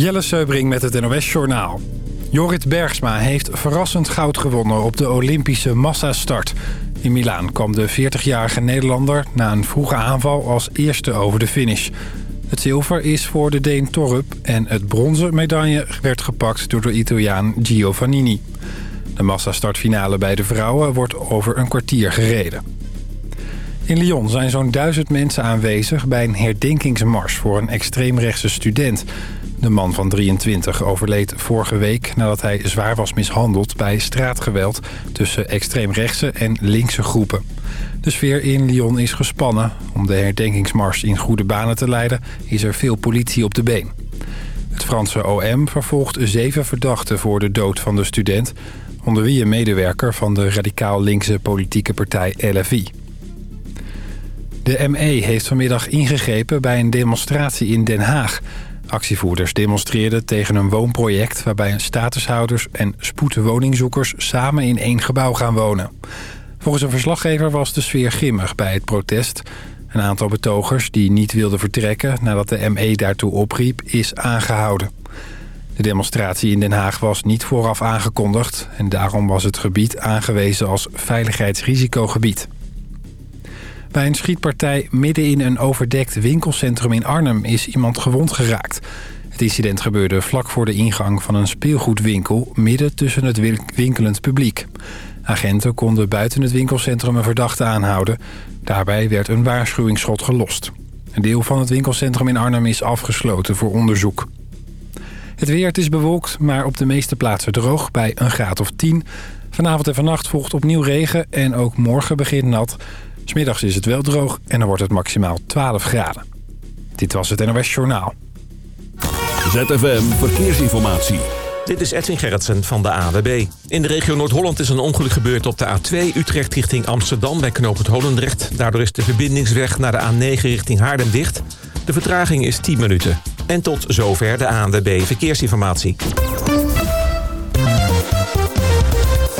Jelle Seubring met het NOS Journaal. Jorrit Bergsma heeft verrassend goud gewonnen op de Olympische massastart. In Milaan kwam de 40-jarige Nederlander na een vroege aanval als eerste over de finish. Het zilver is voor de Deen Torrup en het bronzen medaille werd gepakt door de Italiaan Giovannini. De massastartfinale bij de vrouwen wordt over een kwartier gereden. In Lyon zijn zo'n duizend mensen aanwezig bij een herdenkingsmars voor een extreemrechtse student... De man van 23 overleed vorige week nadat hij zwaar was mishandeld bij straatgeweld tussen extreemrechtse en linkse groepen. De sfeer in Lyon is gespannen. Om de herdenkingsmars in goede banen te leiden is er veel politie op de been. Het Franse OM vervolgt zeven verdachten voor de dood van de student... onder wie een medewerker van de radicaal linkse politieke partij LFI. De ME heeft vanmiddag ingegrepen bij een demonstratie in Den Haag... Actievoerders demonstreerden tegen een woonproject... waarbij statushouders en spoedwoningzoekers samen in één gebouw gaan wonen. Volgens een verslaggever was de sfeer grimmig bij het protest. Een aantal betogers die niet wilden vertrekken nadat de ME daartoe opriep... is aangehouden. De demonstratie in Den Haag was niet vooraf aangekondigd... en daarom was het gebied aangewezen als veiligheidsrisicogebied. Bij een schietpartij midden in een overdekt winkelcentrum in Arnhem is iemand gewond geraakt. Het incident gebeurde vlak voor de ingang van een speelgoedwinkel... midden tussen het winkelend publiek. Agenten konden buiten het winkelcentrum een verdachte aanhouden. Daarbij werd een waarschuwingsschot gelost. Een deel van het winkelcentrum in Arnhem is afgesloten voor onderzoek. Het weer, is bewolkt, maar op de meeste plaatsen droog bij een graad of 10. Vanavond en vannacht volgt opnieuw regen en ook morgen begint nat... Smiddags is het wel droog en dan wordt het maximaal 12 graden. Dit was het NOS Journaal. ZFM Verkeersinformatie. Dit is Edwin Gerritsen van de AWB. In de regio Noord-Holland is een ongeluk gebeurd op de A2 Utrecht richting Amsterdam bij knooppunt Holendrecht. Daardoor is de verbindingsweg naar de A9 richting Haarlem dicht. De vertraging is 10 minuten. En tot zover de ANWB Verkeersinformatie.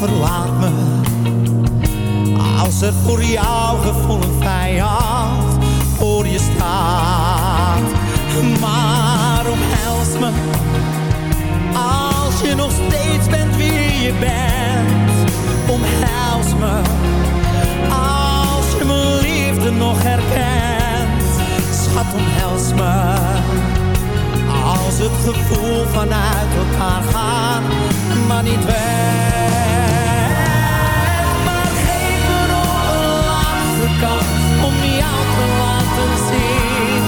Verlaat me als er voor jou gevoel een vijand voor je staat. Maar omhels me als je nog steeds bent wie je bent. Omhels me als je mijn liefde nog herkent. Schat, omhels me als het gevoel vanuit elkaar gaat, maar niet weg. Kans om jou te laten zien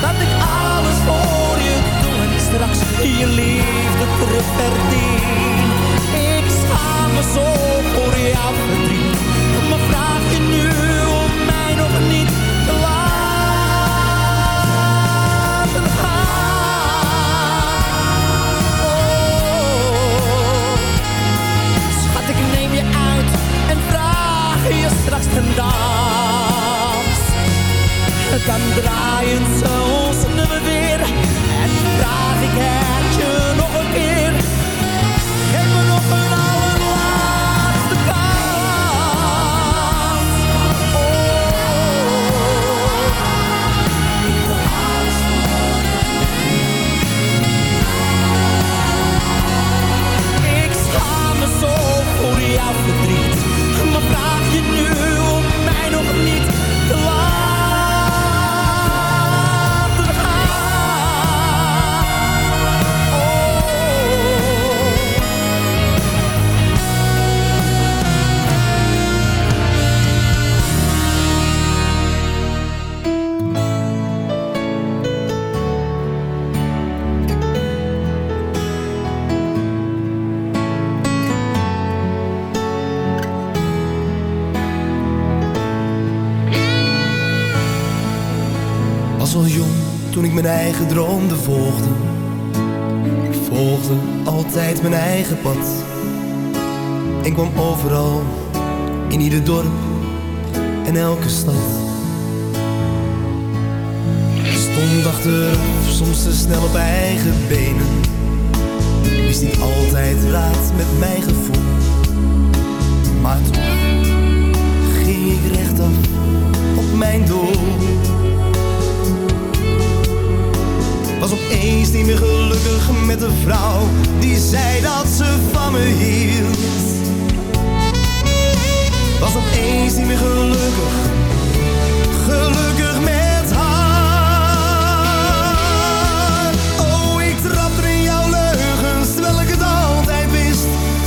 dat ik alles voor je doe en straks je liefde terug verdien. Ik schaam me zo voor jouw verdriet, maar vraag je nu om mij nog niet te laten gaan. Oh, schat, ik neem je uit en vraag je straks ten dans. Dan draaien ze ons nummer weer. En vraag ik het je nog een keer. Geef me nog een allerlaatste kans Oh, ik schaam me zo voor jouw volgde. Ik volgde altijd mijn eigen pad. En kwam overal, in ieder dorp en elke stad. Stond achteraf, soms te snel op eigen benen. Wist niet altijd raad met mijn gevoel. Maar toch ging ik rechtaf op mijn doel. Was opeens niet meer gelukkig met een vrouw Die zei dat ze van me hield. Was opeens niet meer gelukkig Gelukkig met haar. Oh, ik trapte in jouw leugens Terwijl ik het altijd wist.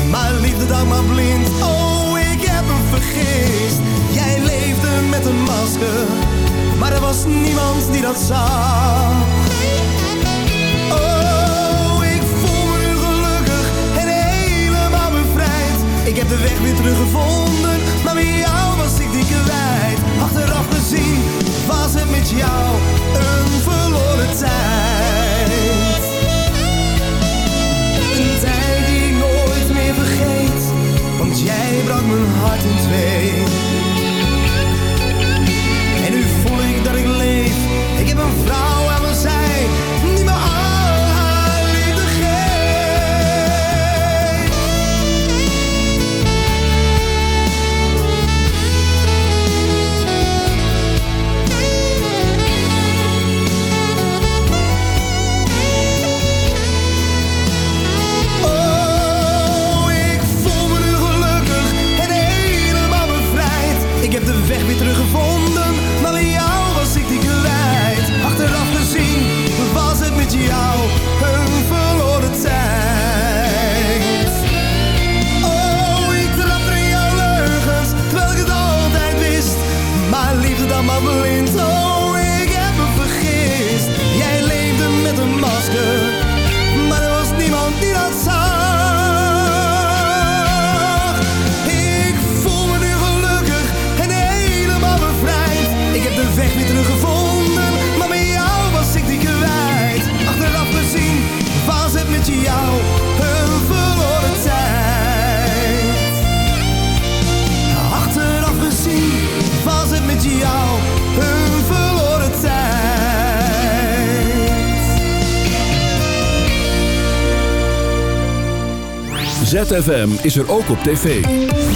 Maar liefde dan blind. Oh, ik heb hem vergist. Jij leefde met een masker Maar er was niemand die dat zag Ik heb de weg weer teruggevonden, maar met jou was ik die kwijt. Achteraf gezien was het met jou ZFM is er ook op tv.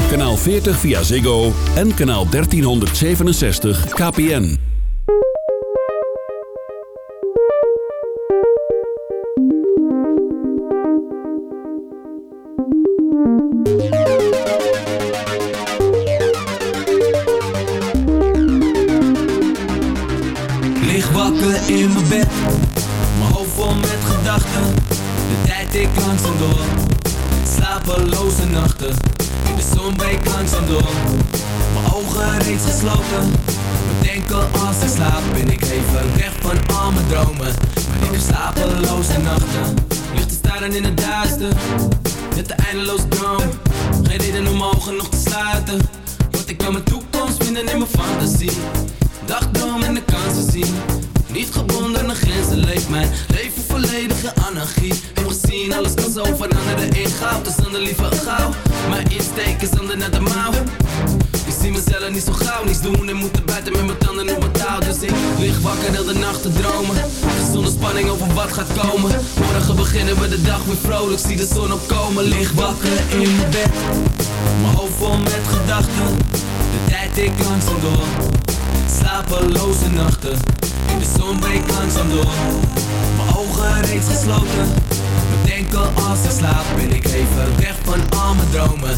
Kanaal 40 via Ziggo en kanaal 1367 KPN. Lig wakker in mijn bed, mijn hoofd vol met gedachten. De tijd ik langzaam door, slapeloze nachten. De zon breekt langzaam door, mijn ogen reeds gesloten. Bedenken als ik slaap, ben ik even weg van al mijn dromen. Maar ik heb slapeloze nachten, ligt te staren in het duister. Met de eindeloze droom, geen reden om ogen nog te sluiten. Want ik kan mijn toekomst vinden in mijn fantasie. Dagdroom en de kansen zien. Niet gebonden aan grenzen leeft mijn volledige anarchie. Heb gezien, alles kan zo veranderen in goud. Dus dan liever gauw. Mijn insteek is ander naar de mouw. Ik zie mezelf niet zo gauw niets doen en moeten buiten met mijn tanden op mijn touw. Dus ik lig wakker heel de nacht te dromen. Zonder spanning over wat gaat komen. Morgen beginnen we de dag weer vrolijk. Zie de zon opkomen. Lig wakker in mijn bed. Mijn hoofd vol met gedachten. De tijd ik langzaam door. Slapeloze nachten. In de zon breekt langzaam door. Mijn ogen reeds gesloten. Bedenken als ik slaap ben ik even weg van al mijn dromen.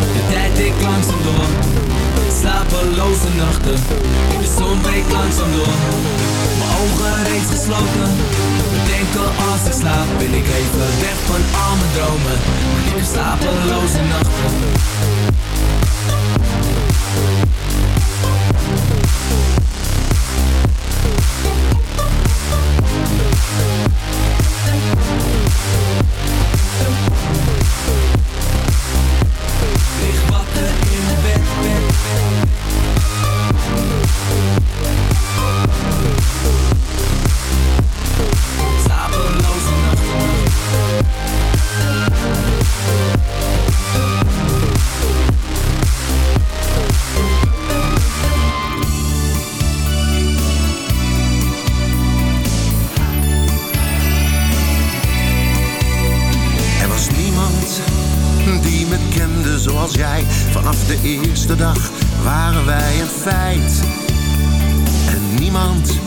Tijd ik langzaam door. Slapeloze nachten. De zon breekt langzaam door. Mijn ogen reeds gesloten. Bedenken als ik slaap ben ik even weg van al mijn dromen. Heb slapeloze nachten. Zoals jij. Vanaf de eerste dag waren wij een feit. En niemand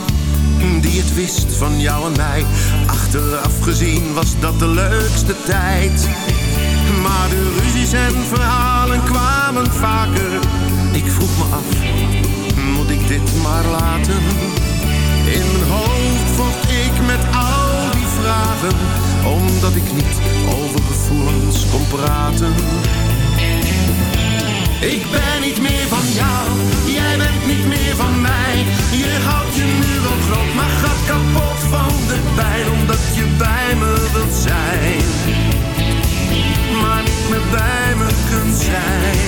die het wist van jou en mij. Achteraf gezien was dat de leukste tijd. Maar de ruzies en verhalen kwamen vaker. Ik vroeg me af, moet ik dit maar laten? In mijn hoofd vocht ik met al die vragen, omdat ik niet over gevoelens kon praten. Ik ben niet meer van jou, jij bent niet meer van mij. Je houdt je nu wel groot, maar gaat kapot van de pijn, omdat je bij me wilt zijn. Maar niet meer bij me kunt zijn.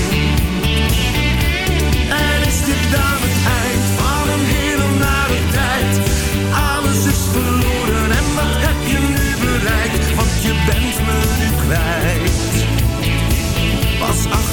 En is dit dan het eind van een hele nare tijd? Alles is verloren en wat heb je nu bereikt? Want je bent me nu kwijt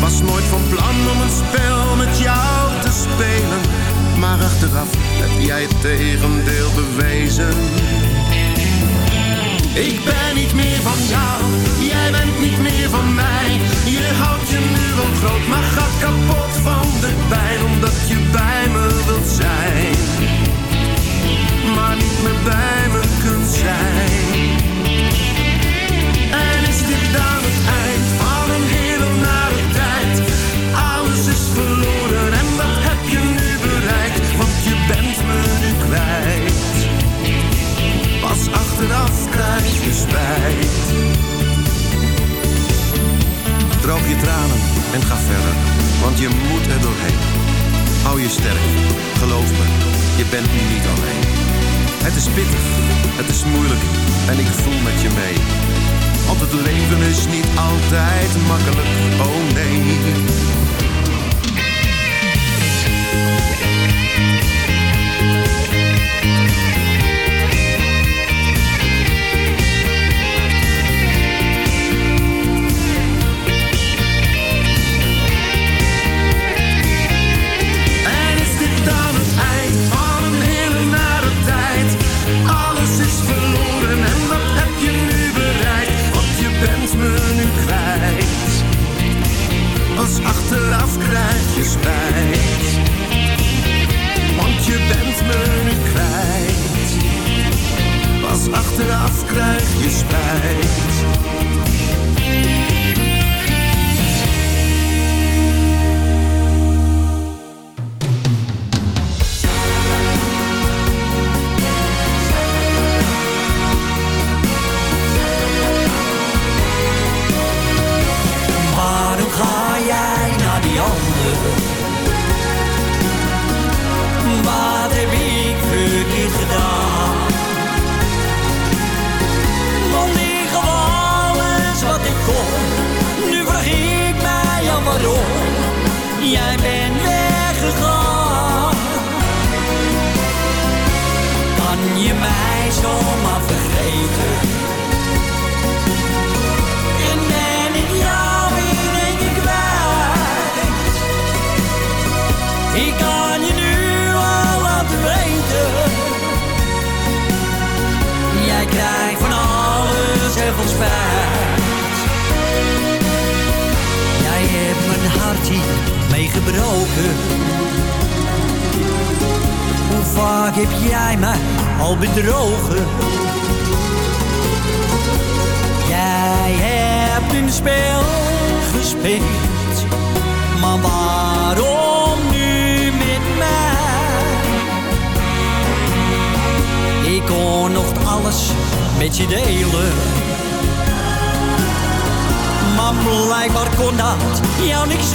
Was nooit van plan om een spel met jou te spelen, maar achteraf heb jij het tegendeel bewezen. Ik ben niet meer van jou, jij bent niet meer van mij. Je houdt je nu wel groot, maar gaat kapot van de pijn. Omdat je bij me wilt zijn, maar niet meer waarom. Jij bent weggegaan. Kan je mij zomaar vergeten? En ben ik jou in één keer kwijt. Ik kan je nu al laten weten. Jij krijgt van alles heel veel spijt. Mee gebroken. Hoe vaak heb jij mij al bedrogen? Jij hebt een spel gespeeld, maar waarom nu met mij? Ik kon nog alles met je delen, maar blijkbaar kon dat jou niks.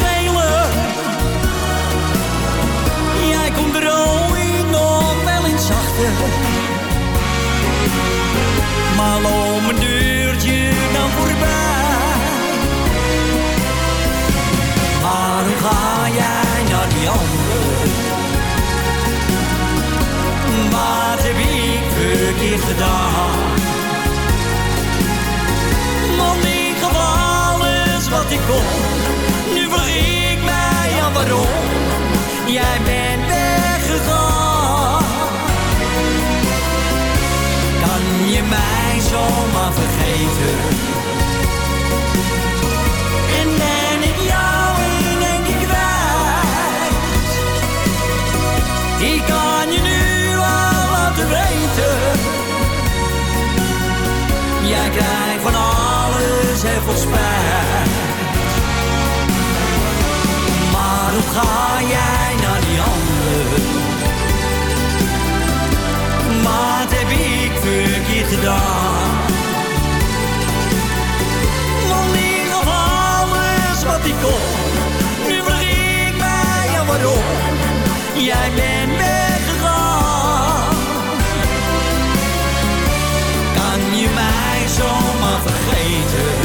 Maar loop een deurtje dan voorbij. Waarom ga jij naar die ander? Wat heb ik verkeerd gedaan? Want ik gaf alles wat ik kon. Nu vraag ik mij af waarom. Jij bent weggegaan. Je mij zomaar vergeten? En ben ik jou in één keer kwijt? Ik kan je nu al laten weten. Jij krijgt van alles heel veel spijt. Maar hoe ga jij naar die ander? stukje gedaan. Wanneer ik alles wat ik kon, nu vraag ik mij aan waarom. Jij bent weggegaan. Kan je mij zomaar vergeten?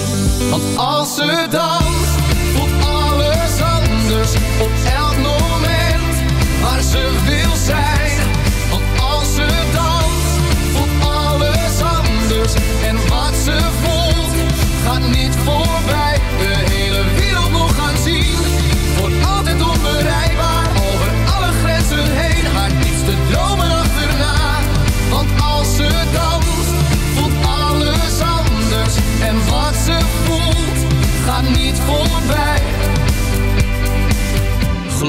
Want als ze danst, voelt alles anders op elk moment waar ze wil zijn. Want als ze danst, voelt alles anders. En wat ze voelt, gaat niet voorbij.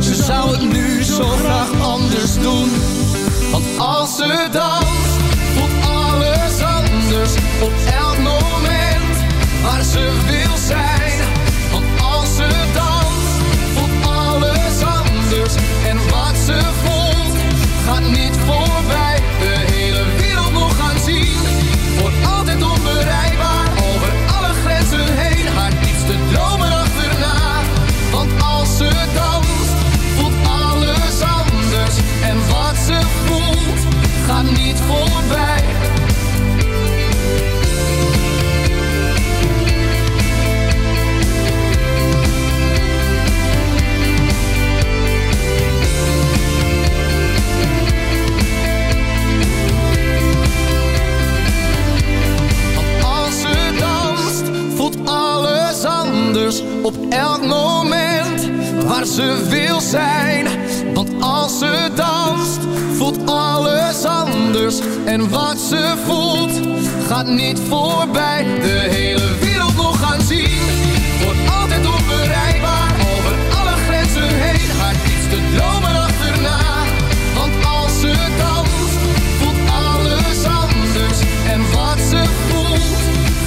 Ze zou het nu zo graag anders doen. Want als ze danst, voelt alles anders op elk moment waar ze wil zijn. Want als ze danst, voelt alles anders. En wat ze voelt, gaat niet voorbij. Op elk moment waar ze wil zijn. Want als ze danst, voelt alles anders. En wat ze voelt, gaat niet voorbij. De hele wereld nog gaan zien, wordt altijd onbereikbaar. Over alle grenzen heen, haar diepste dromen achterna. Want als ze danst, voelt alles anders. En wat ze voelt,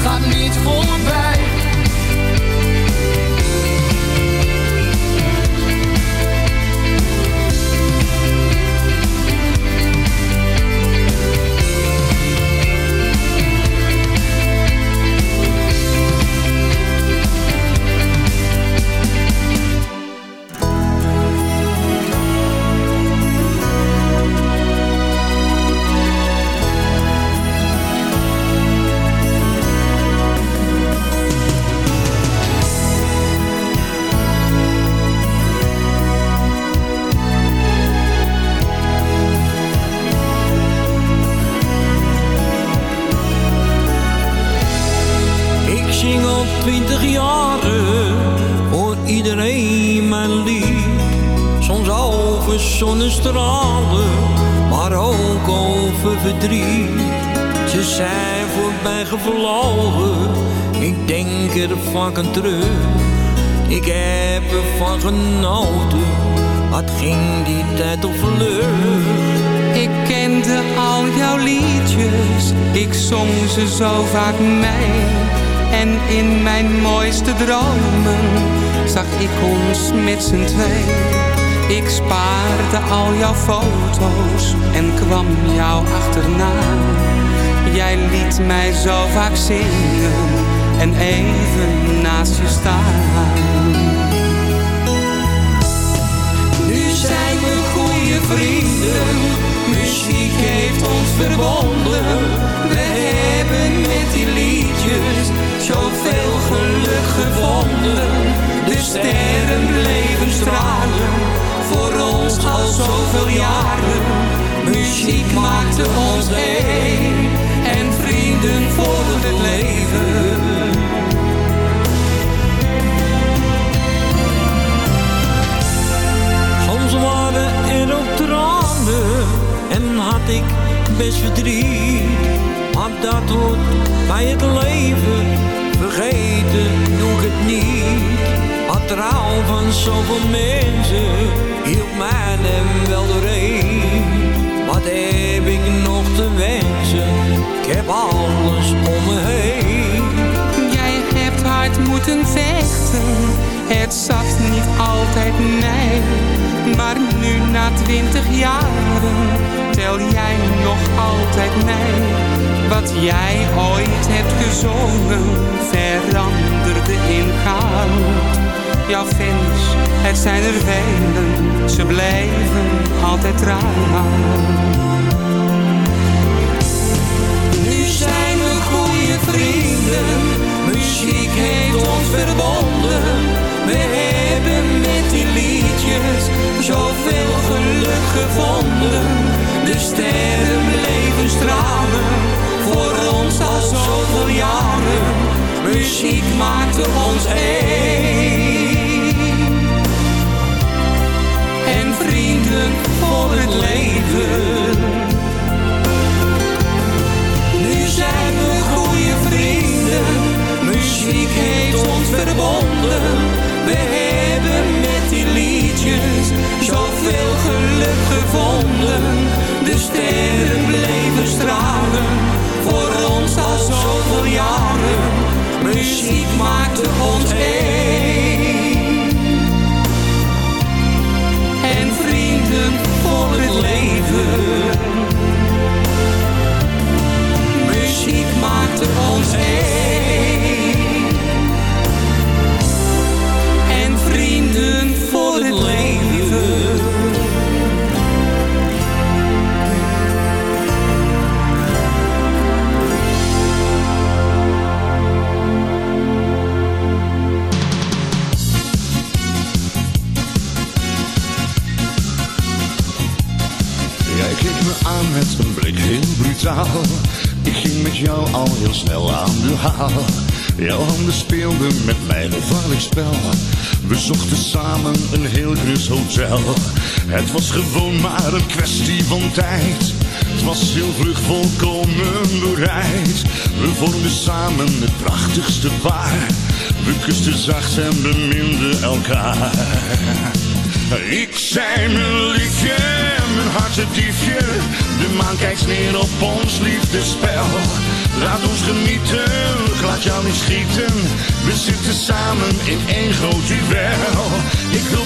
gaat niet voorbij. Zonnestralen, maar ook over verdriet. Ze zijn voorbij gevlogen, ik denk er vaak aan terug. Ik heb ervan genoten, wat ging die tijd op vlug. Ik kende al jouw liedjes, ik zong ze zo vaak mee. En in mijn mooiste dromen zag ik ons met z'n twee. Ik spaarde al jouw foto's en kwam jou achterna. Jij liet mij zo vaak zingen en even naast je staan. Nu zijn we goede vrienden, muziek heeft ons verbonden. We hebben met liedjes zoveel geluk gevonden. De sterren bleven stralen voor ons al zoveel jaren. Muziek maakte ons één en vrienden voor het leven. Soms waren er ook tranen en had ik best verdriet. Maar dat hoort bij het leven, vergeten doe het niet. Maar trouw van zoveel mensen hielp mij hem wel doorheen. Wat heb ik nog te wensen? Ik heb alles om me heen. Jij hebt hard moeten vechten, het zat niet altijd mij. Maar nu na twintig jaren tel jij nog altijd mij. Wat jij ooit hebt gezongen veranderde in goud. Jouw fans, het zijn er velen, ze blijven altijd trouw. Nu zijn we goede vrienden, muziek heeft ons verbonden. We hebben met die liedjes zoveel geluk gevonden. De sterren bleven stralen, voor ons al zoveel jaren. Muziek maakte ons één. Nu zijn we goede vrienden, muziek heeft ons verbonden. We hebben met die liedjes zoveel geluk gevonden. De sterren bleven stralen, voor ons al zoveel jaren. Muziek maakte ons één. Voor het leven. Muziek maakte ons één. Ik ging met jou al heel snel aan de haal. Jouw handen speelden met mijn gevaarlijk spel. We zochten samen een heel grus hotel. Het was gewoon maar een kwestie van tijd. Het was heel vlug volkomen bereid. We vormden samen het prachtigste paar. We kusten zacht en beminden elkaar. Ik zei mijn liefje, mijn hartediefje. De maan kijkt neer op ons liefdespel. Laat ons genieten, laat jou niet schieten. We zitten samen in één groot duel. Ik wil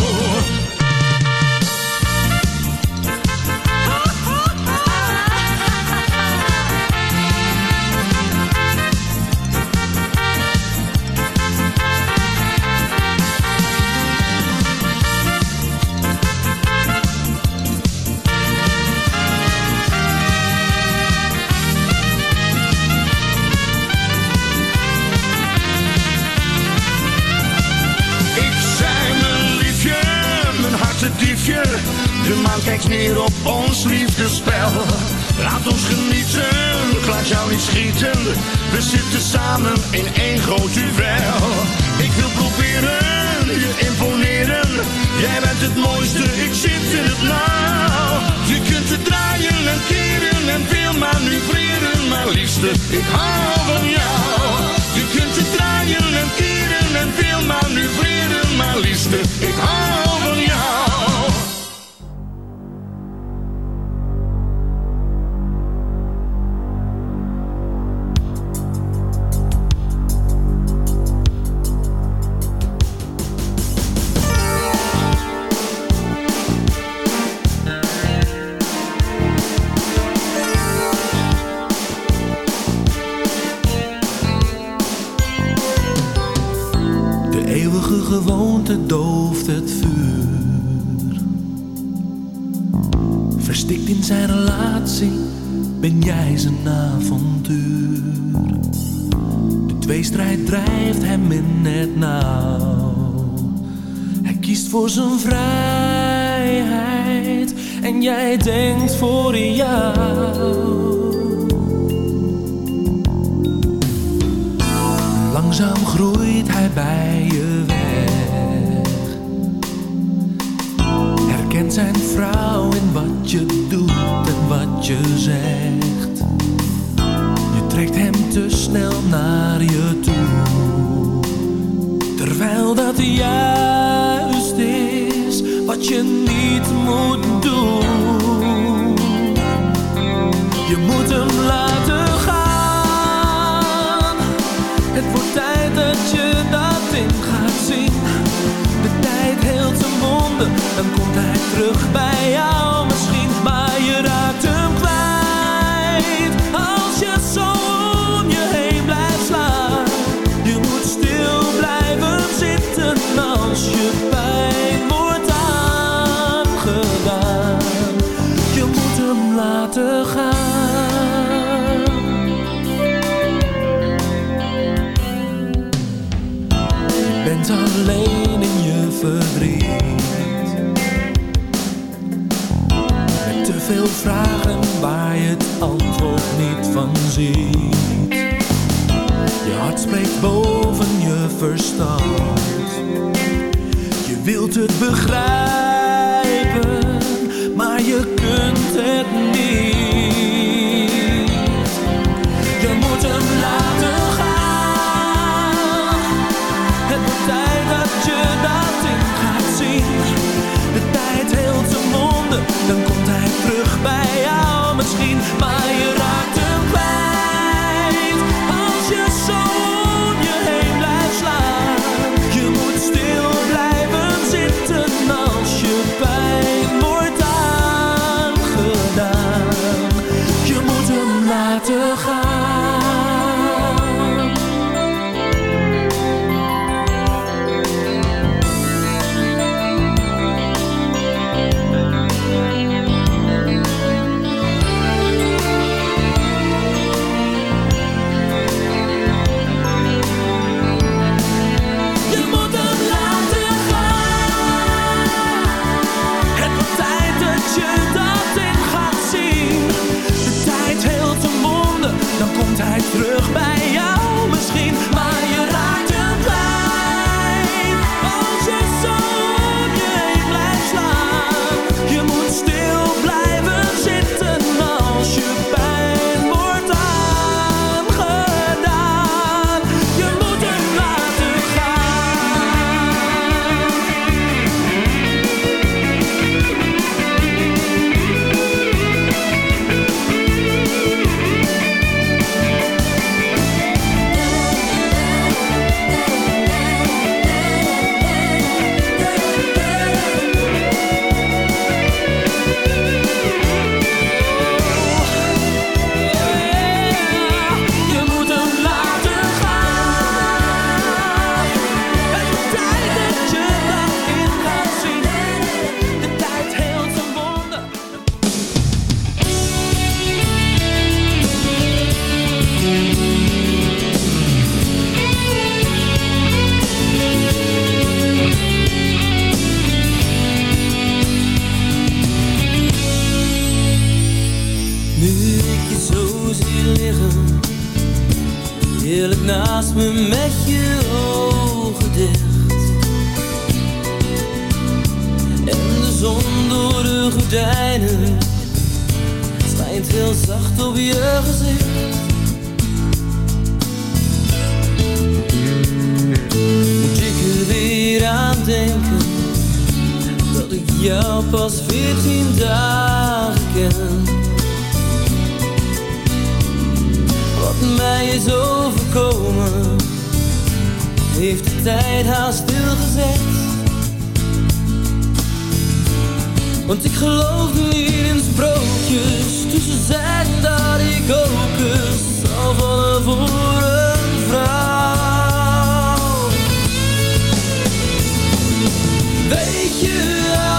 De maan kijkt neer op ons liefdespel. Laat ons genieten, laat jou niet schieten. We zitten samen in één groot duel. Ik wil proberen je imponeren. Jij bent het mooiste, ik zit in het nauw. Je kunt het draaien en keren en veel manoeuvreren. Maar liefste, ik hou van jou. Je kunt het draaien en keren en veel manoeuvreren. Maar liefste, ik hou van jou. Zijn avontuur. De tweestrijd drijft hem in het nauw. Hij kiest voor zijn vrijheid en jij denkt voor jou. Langzaam groeit hij bij je weg. Herkent zijn vrouw in wat je doet en wat je zegt. Trekt hem te snel naar je toe. Terwijl dat juist is wat je niet moet doen. Je moet hem laten gaan. Het wordt tijd dat je dat in gaat zien. De tijd heelt zijn wonden, dan komt hij terug bij jou verdriet. Met te veel vragen waar je het antwoord niet van ziet. Je hart spreekt boven je verstand. Je wilt het begrijpen, maar je kunt het niet. Bij jou misschien. Maar je heeft de tijd haast stilgezet. Want ik geloof niet in sprookjes, dus ze zeiden dat ik ook eens zal vallen voor een vrouw. Weet je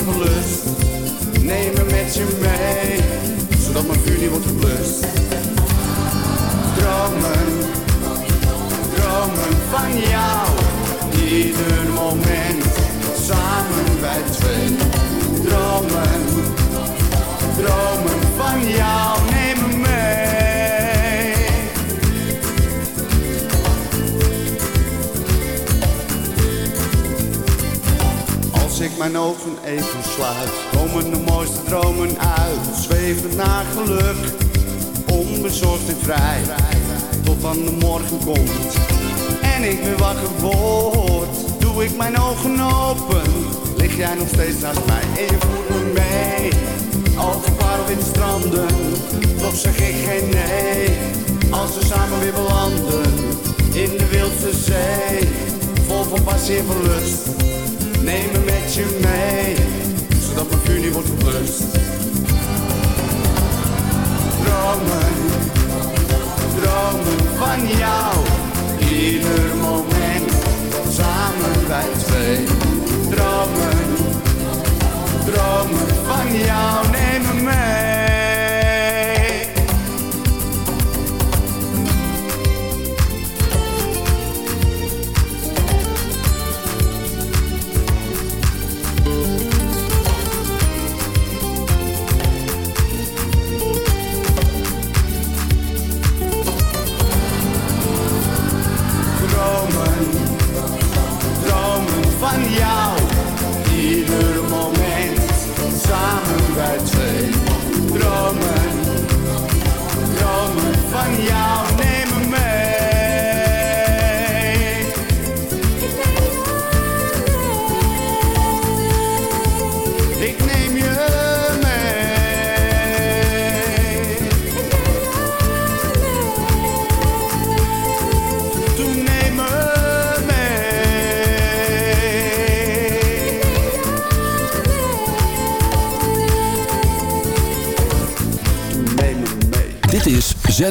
lust. Neem me met je mee, zodat mijn vuur niet wordt geblust. Dromen, dromen van jou. Ieder moment, samen wij twee. Dromen, dromen van jou. Neem me mee. Als ik mijn ogen even sluit. Komen de mooiste dromen uit, Zwevend naar geluk, onbezorgd en vrij. Tot dan de morgen komt en ik weer wakker word. Doe ik mijn ogen open, lig jij nog steeds naast mij en je voert me mee. Als paar stranden, toch zeg ik geen nee. Als we samen weer belanden, in de wildse zee, vol van passie en verlust neem me met je mee. Zodat mijn vuur niet wordt geblust. Dromen, dromen van jou. Ieder moment, samen wij twee. Dromen, dromen van jou, neem me mee.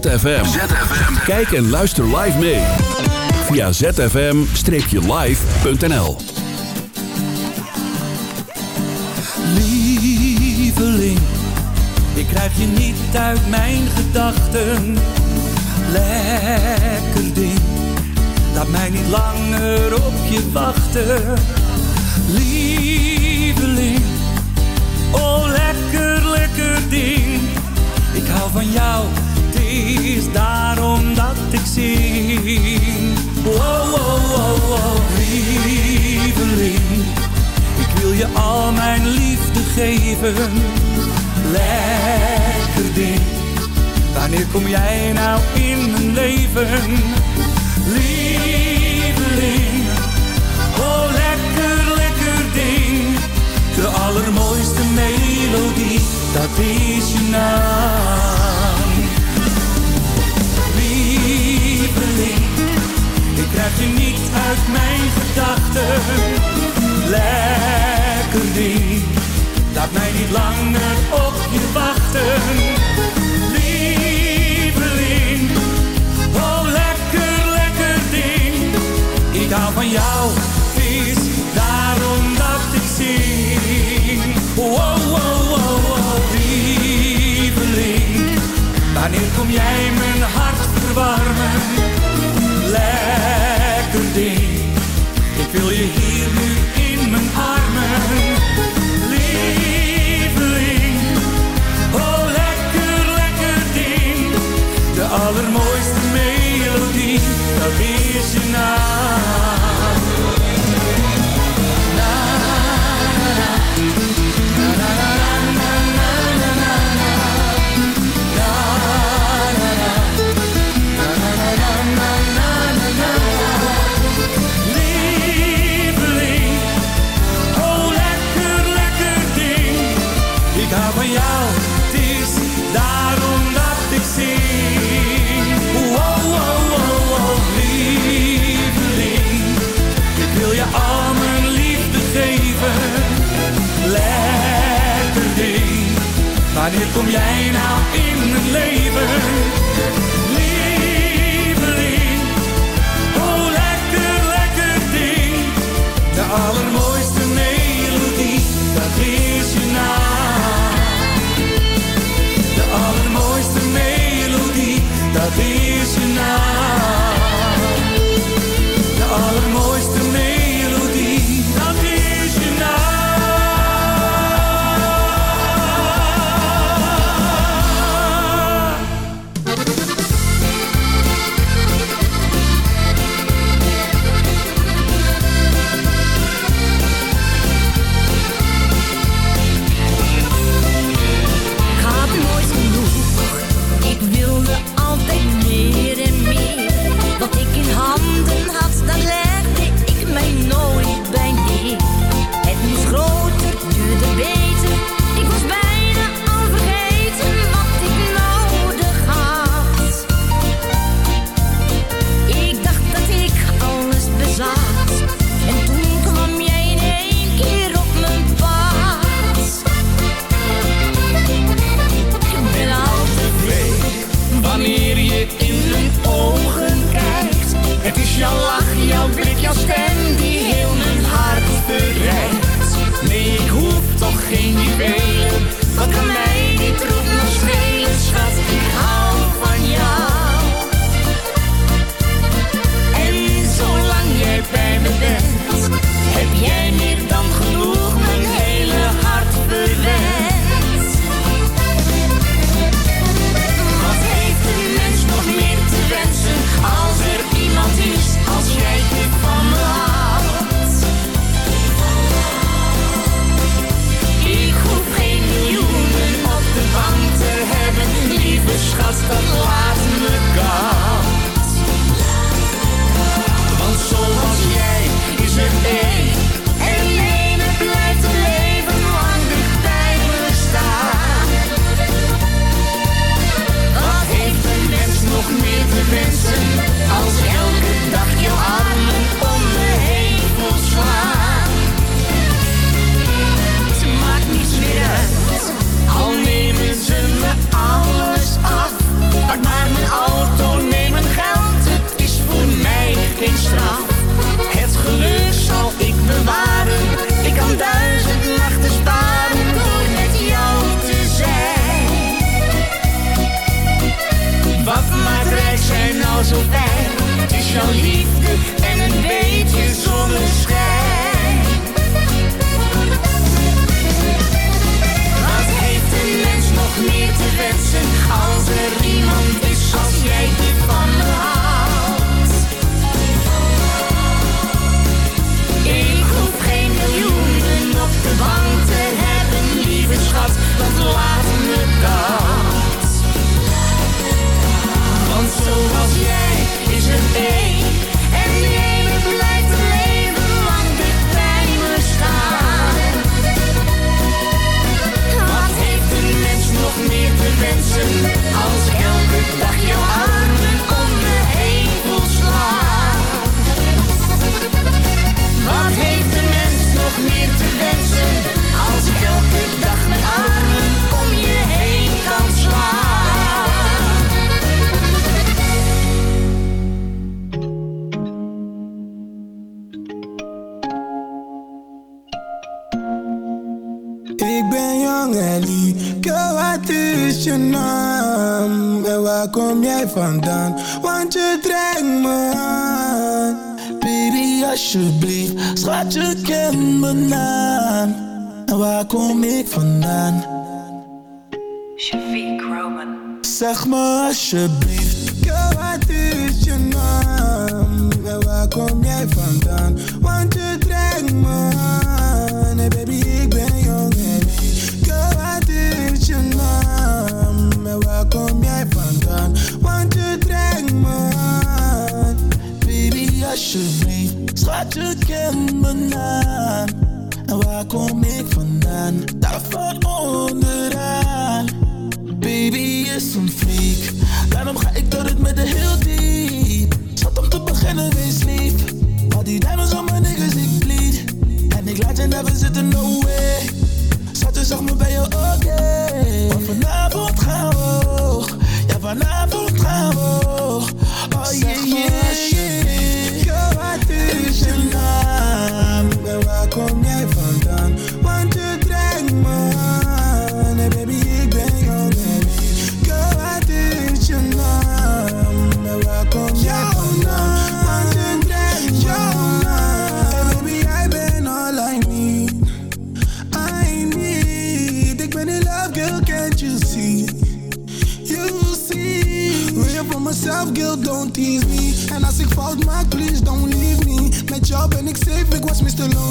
ZFM. Kijk en luister live mee. Via zfm-live.nl Lieveling, ik krijg je niet uit mijn gedachten. Lekker ding, laat mij niet langer op je wachten. Lieveling, oh lekker, lekker ding. Ik hou van jou, is daarom dat ik zing. Wow, wow, wow, wow, lieveling. Ik wil je al mijn liefde geven. Lekker ding. Wanneer kom jij nou in mijn leven? Lieveling. Oh, lekker, lekker ding. De allermooiste melodie, dat is je naam. Uit mijn gedachten. Lekker ding, laat mij niet langer op je wachten. Lieveling, oh lekker, lekker ding. Ik hou van jou, vandaan Want je trekt me aan. Baby alsjeblieft Schat je kent mijn naam. En waar kom ik vandaan? Shafiq Roman. Zeg me alsjeblieft Girl wat is je naam? Wat je kent me. En waar kom ik vandaan? Daar van onderaan. Baby is een freak. Daarom ga ik door het met de heel diep too long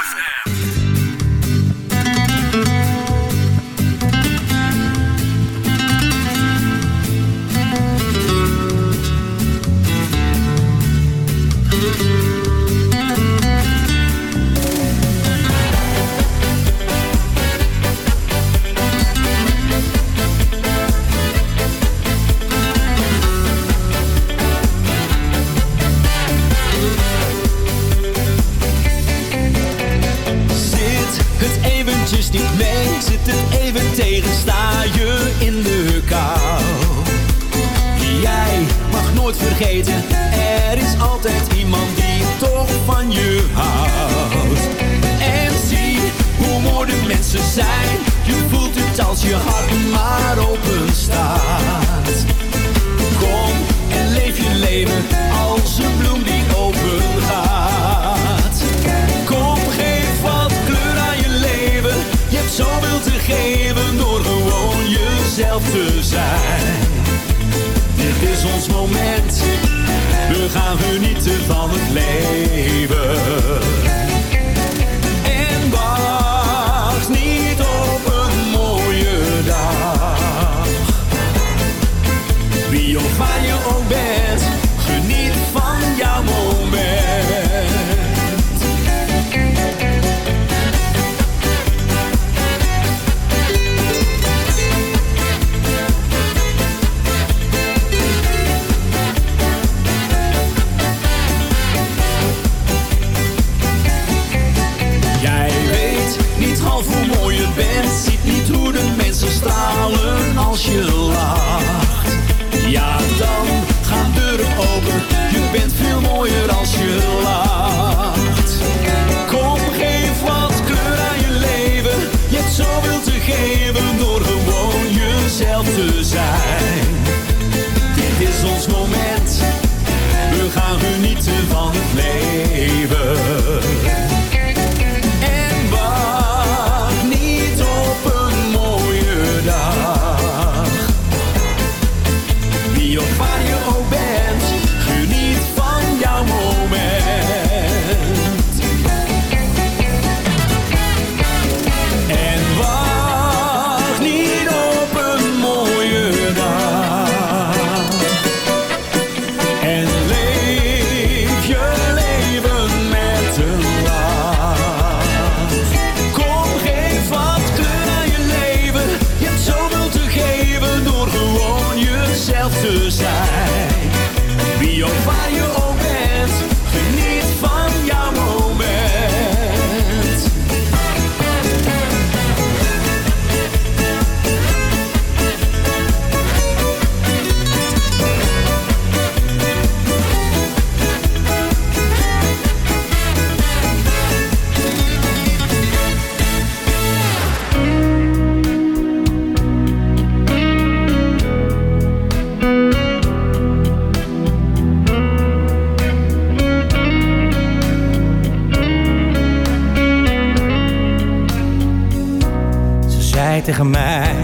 zei tegen mij: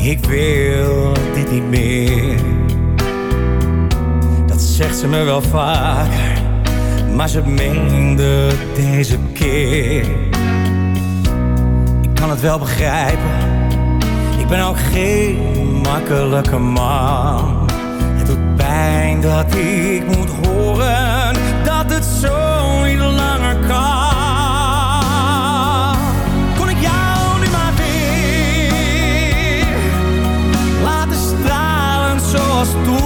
Ik wil dit niet meer. Dat zegt ze me wel vaker, maar ze meende deze keer. Ik kan het wel begrijpen, ik ben ook geen makkelijke man. Het doet pijn dat ik moet horen dat het zo gosto.